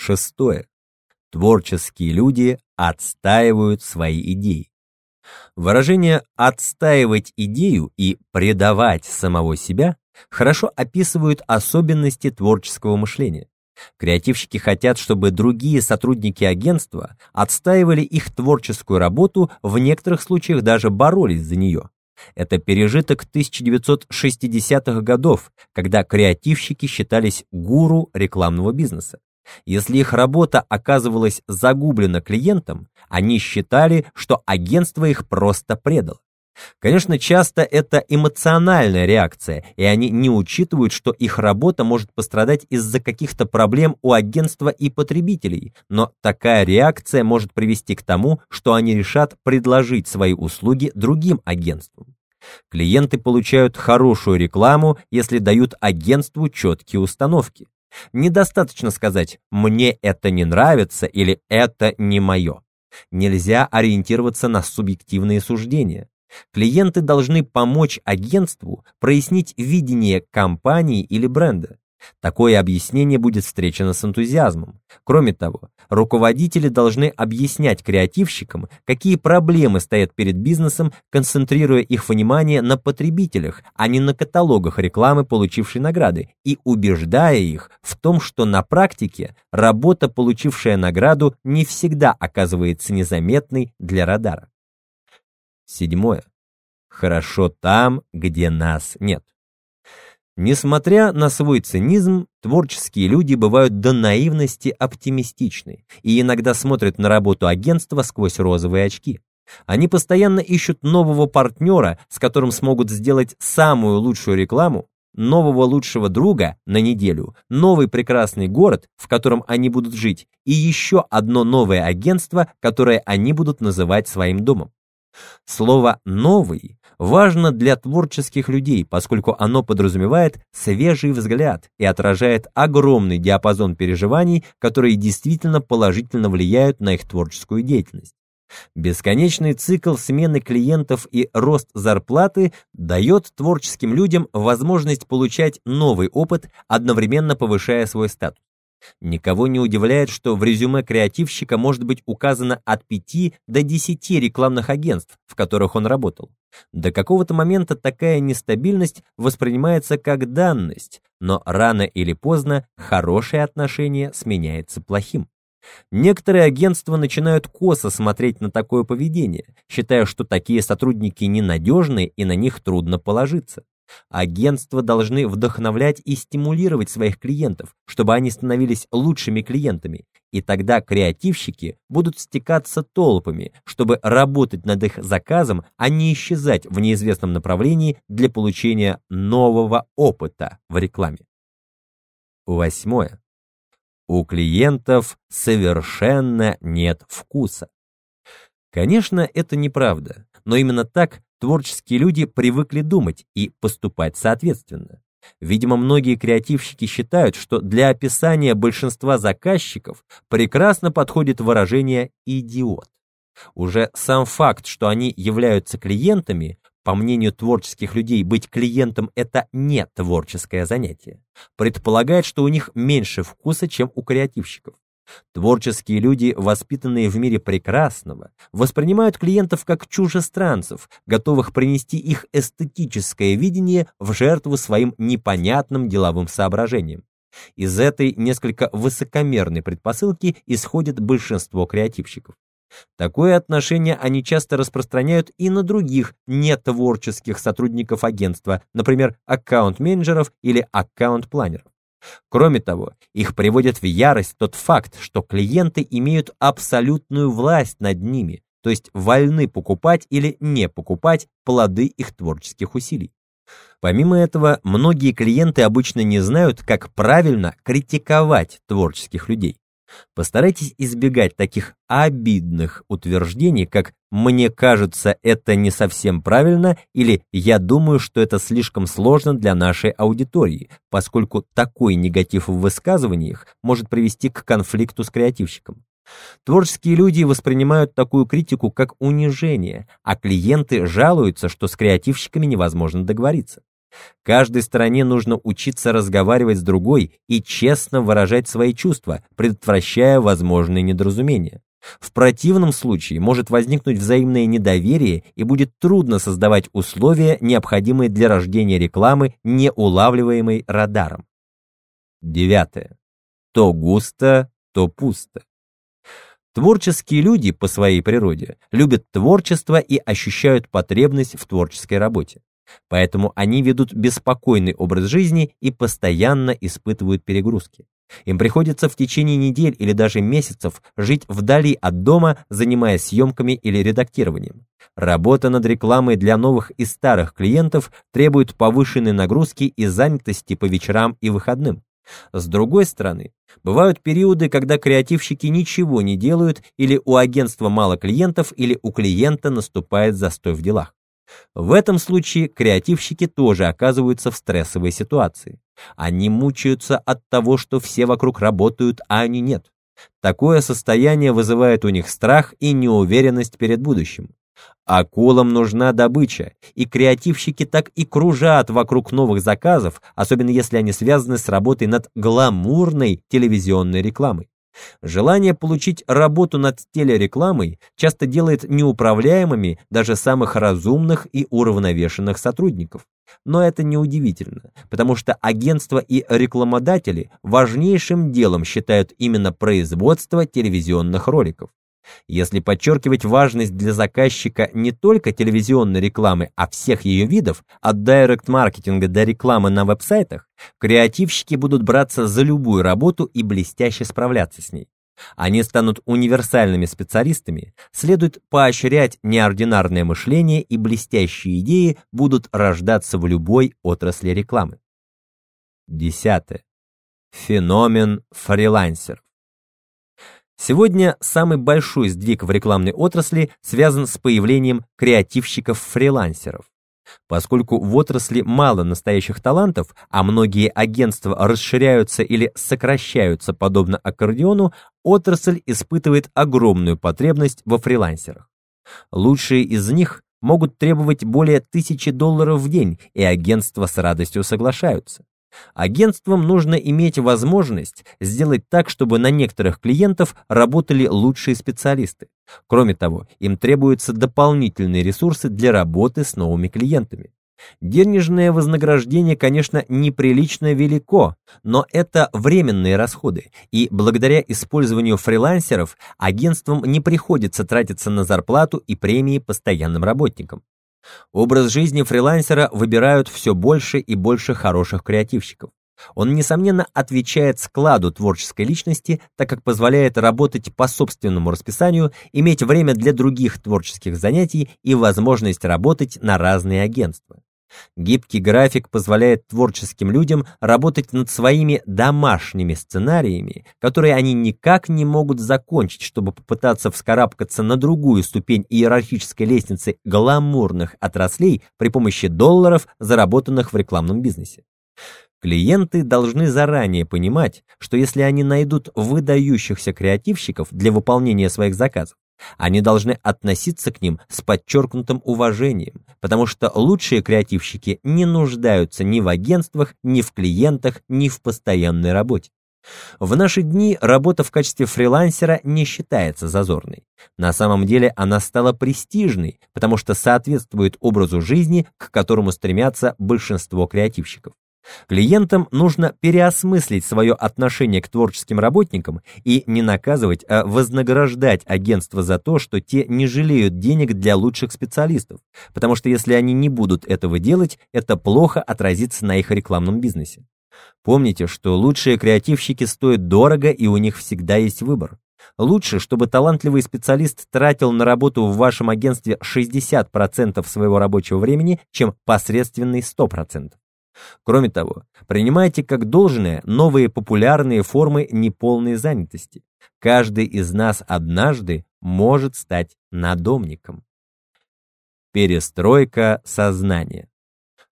Шестое. Творческие люди отстаивают свои идеи. Выражение «отстаивать идею» и «предавать самого себя» хорошо описывают особенности творческого мышления. Креативщики хотят, чтобы другие сотрудники агентства отстаивали их творческую работу, в некоторых случаях даже боролись за нее. Это пережиток 1960-х годов, когда креативщики считались гуру рекламного бизнеса. Если их работа оказывалась загублена клиентом, они считали, что агентство их просто предало. Конечно, часто это эмоциональная реакция, и они не учитывают, что их работа может пострадать из-за каких-то проблем у агентства и потребителей, но такая реакция может привести к тому, что они решат предложить свои услуги другим агентствам. Клиенты получают хорошую рекламу, если дают агентству четкие установки. Недостаточно сказать «мне это не нравится» или «это не мое». Нельзя ориентироваться на субъективные суждения. Клиенты должны помочь агентству прояснить видение компании или бренда. Такое объяснение будет встречено с энтузиазмом. Кроме того, руководители должны объяснять креативщикам, какие проблемы стоят перед бизнесом, концентрируя их внимание на потребителях, а не на каталогах рекламы, получившей награды, и убеждая их в том, что на практике работа, получившая награду, не всегда оказывается незаметной для радара. Седьмое. Хорошо там, где нас нет. Несмотря на свой цинизм, творческие люди бывают до наивности оптимистичны и иногда смотрят на работу агентства сквозь розовые очки. Они постоянно ищут нового партнера, с которым смогут сделать самую лучшую рекламу, нового лучшего друга на неделю, новый прекрасный город, в котором они будут жить, и еще одно новое агентство, которое они будут называть своим домом. Слово «новый» важно для творческих людей, поскольку оно подразумевает свежий взгляд и отражает огромный диапазон переживаний, которые действительно положительно влияют на их творческую деятельность. Бесконечный цикл смены клиентов и рост зарплаты дает творческим людям возможность получать новый опыт, одновременно повышая свой статус. Никого не удивляет, что в резюме креативщика может быть указано от 5 до 10 рекламных агентств, в которых он работал. До какого-то момента такая нестабильность воспринимается как данность, но рано или поздно хорошее отношение сменяется плохим. Некоторые агентства начинают косо смотреть на такое поведение, считая, что такие сотрудники ненадежны и на них трудно положиться. Агентства должны вдохновлять и стимулировать своих клиентов, чтобы они становились лучшими клиентами, и тогда креативщики будут стекаться толпами, чтобы работать над их заказом, а не исчезать в неизвестном направлении для получения нового опыта в рекламе. Восьмое. У клиентов совершенно нет вкуса. Конечно, это неправда, но именно так творческие люди привыкли думать и поступать соответственно. Видимо, многие креативщики считают, что для описания большинства заказчиков прекрасно подходит выражение «идиот». Уже сам факт, что они являются клиентами, по мнению творческих людей, быть клиентом – это не творческое занятие, предполагает, что у них меньше вкуса, чем у креативщиков. Творческие люди, воспитанные в мире прекрасного, воспринимают клиентов как чужестранцев, готовых принести их эстетическое видение в жертву своим непонятным деловым соображениям. Из этой несколько высокомерной предпосылки исходит большинство креативщиков. Такое отношение они часто распространяют и на других нетворческих сотрудников агентства, например, аккаунт-менеджеров или аккаунт-планеров. Кроме того, их приводит в ярость тот факт, что клиенты имеют абсолютную власть над ними, то есть вольны покупать или не покупать плоды их творческих усилий. Помимо этого, многие клиенты обычно не знают, как правильно критиковать творческих людей. Постарайтесь избегать таких обидных утверждений, как «мне кажется, это не совсем правильно» или «я думаю, что это слишком сложно для нашей аудитории», поскольку такой негатив в высказываниях может привести к конфликту с креативщиком. Творческие люди воспринимают такую критику как унижение, а клиенты жалуются, что с креативщиками невозможно договориться. Каждой стороне нужно учиться разговаривать с другой и честно выражать свои чувства, предотвращая возможные недоразумения. В противном случае может возникнуть взаимное недоверие и будет трудно создавать условия, необходимые для рождения рекламы, не улавливаемой радаром. Девятое. То густо, то пусто. Творческие люди по своей природе любят творчество и ощущают потребность в творческой работе. Поэтому они ведут беспокойный образ жизни и постоянно испытывают перегрузки. Им приходится в течение недель или даже месяцев жить вдали от дома, занимаясь съемками или редактированием. Работа над рекламой для новых и старых клиентов требует повышенной нагрузки и занятости по вечерам и выходным. С другой стороны, бывают периоды, когда креативщики ничего не делают или у агентства мало клиентов, или у клиента наступает застой в делах. В этом случае креативщики тоже оказываются в стрессовой ситуации. Они мучаются от того, что все вокруг работают, а они нет. Такое состояние вызывает у них страх и неуверенность перед будущим. Акулам нужна добыча, и креативщики так и кружат вокруг новых заказов, особенно если они связаны с работой над гламурной телевизионной рекламой. Желание получить работу над телерекламой часто делает неуправляемыми даже самых разумных и уравновешенных сотрудников. Но это неудивительно, потому что агентства и рекламодатели важнейшим делом считают именно производство телевизионных роликов. Если подчеркивать важность для заказчика не только телевизионной рекламы, а всех ее видов, от директ-маркетинга до рекламы на веб-сайтах, креативщики будут браться за любую работу и блестяще справляться с ней. Они станут универсальными специалистами, следует поощрять неординарное мышление и блестящие идеи будут рождаться в любой отрасли рекламы. Десятое. Феномен фрилансеров. Сегодня самый большой сдвиг в рекламной отрасли связан с появлением креативщиков-фрилансеров. Поскольку в отрасли мало настоящих талантов, а многие агентства расширяются или сокращаются подобно аккордеону, отрасль испытывает огромную потребность во фрилансерах. Лучшие из них могут требовать более тысячи долларов в день, и агентства с радостью соглашаются. Агентствам нужно иметь возможность сделать так, чтобы на некоторых клиентов работали лучшие специалисты. Кроме того, им требуются дополнительные ресурсы для работы с новыми клиентами. Денежное вознаграждение, конечно, неприлично велико, но это временные расходы, и благодаря использованию фрилансеров агентствам не приходится тратиться на зарплату и премии постоянным работникам. Образ жизни фрилансера выбирают все больше и больше хороших креативщиков. Он, несомненно, отвечает складу творческой личности, так как позволяет работать по собственному расписанию, иметь время для других творческих занятий и возможность работать на разные агентства. Гибкий график позволяет творческим людям работать над своими домашними сценариями, которые они никак не могут закончить, чтобы попытаться вскарабкаться на другую ступень иерархической лестницы гламурных отраслей при помощи долларов, заработанных в рекламном бизнесе. Клиенты должны заранее понимать, что если они найдут выдающихся креативщиков для выполнения своих заказов, они должны относиться к ним с подчеркнутым уважением, потому что лучшие креативщики не нуждаются ни в агентствах, ни в клиентах, ни в постоянной работе. В наши дни работа в качестве фрилансера не считается зазорной. На самом деле она стала престижной, потому что соответствует образу жизни, к которому стремятся большинство креативщиков. Клиентам нужно переосмыслить свое отношение к творческим работникам и не наказывать, а вознаграждать агентство за то, что те не жалеют денег для лучших специалистов, потому что если они не будут этого делать, это плохо отразится на их рекламном бизнесе. Помните, что лучшие креативщики стоят дорого и у них всегда есть выбор. Лучше, чтобы талантливый специалист тратил на работу в вашем агентстве 60% своего рабочего времени, чем посредственный 100%. Кроме того, принимайте как должное новые популярные формы неполной занятости. Каждый из нас однажды может стать надомником. Перестройка сознания.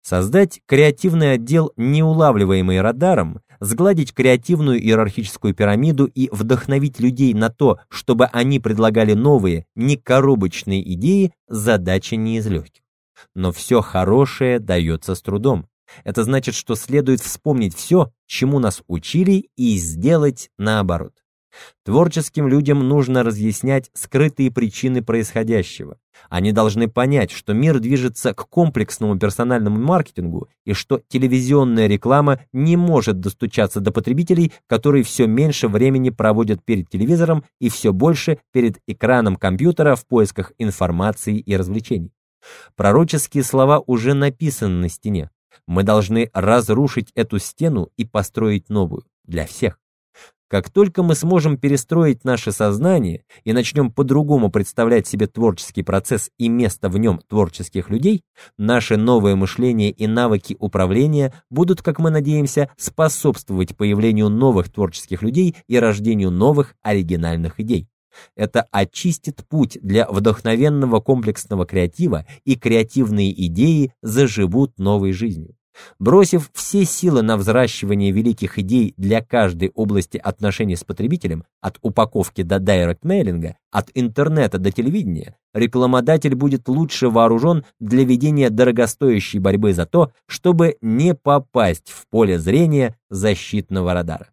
Создать креативный отдел, неулавливаемый радаром, сгладить креативную иерархическую пирамиду и вдохновить людей на то, чтобы они предлагали новые, некоробочные идеи, задача не из легких. Но все хорошее дается с трудом. Это значит, что следует вспомнить все, чему нас учили, и сделать наоборот. Творческим людям нужно разъяснять скрытые причины происходящего. Они должны понять, что мир движется к комплексному персональному маркетингу и что телевизионная реклама не может достучаться до потребителей, которые все меньше времени проводят перед телевизором и все больше перед экраном компьютера в поисках информации и развлечений. Пророческие слова уже написаны на стене. Мы должны разрушить эту стену и построить новую для всех. Как только мы сможем перестроить наше сознание и начнем по-другому представлять себе творческий процесс и место в нем творческих людей, наше новое мышление и навыки управления будут, как мы надеемся, способствовать появлению новых творческих людей и рождению новых оригинальных идей. Это очистит путь для вдохновенного комплексного креатива, и креативные идеи заживут новой жизнью. Бросив все силы на взращивание великих идей для каждой области отношений с потребителем, от упаковки до директ-мейлинга, от интернета до телевидения, рекламодатель будет лучше вооружен для ведения дорогостоящей борьбы за то, чтобы не попасть в поле зрения защитного радара.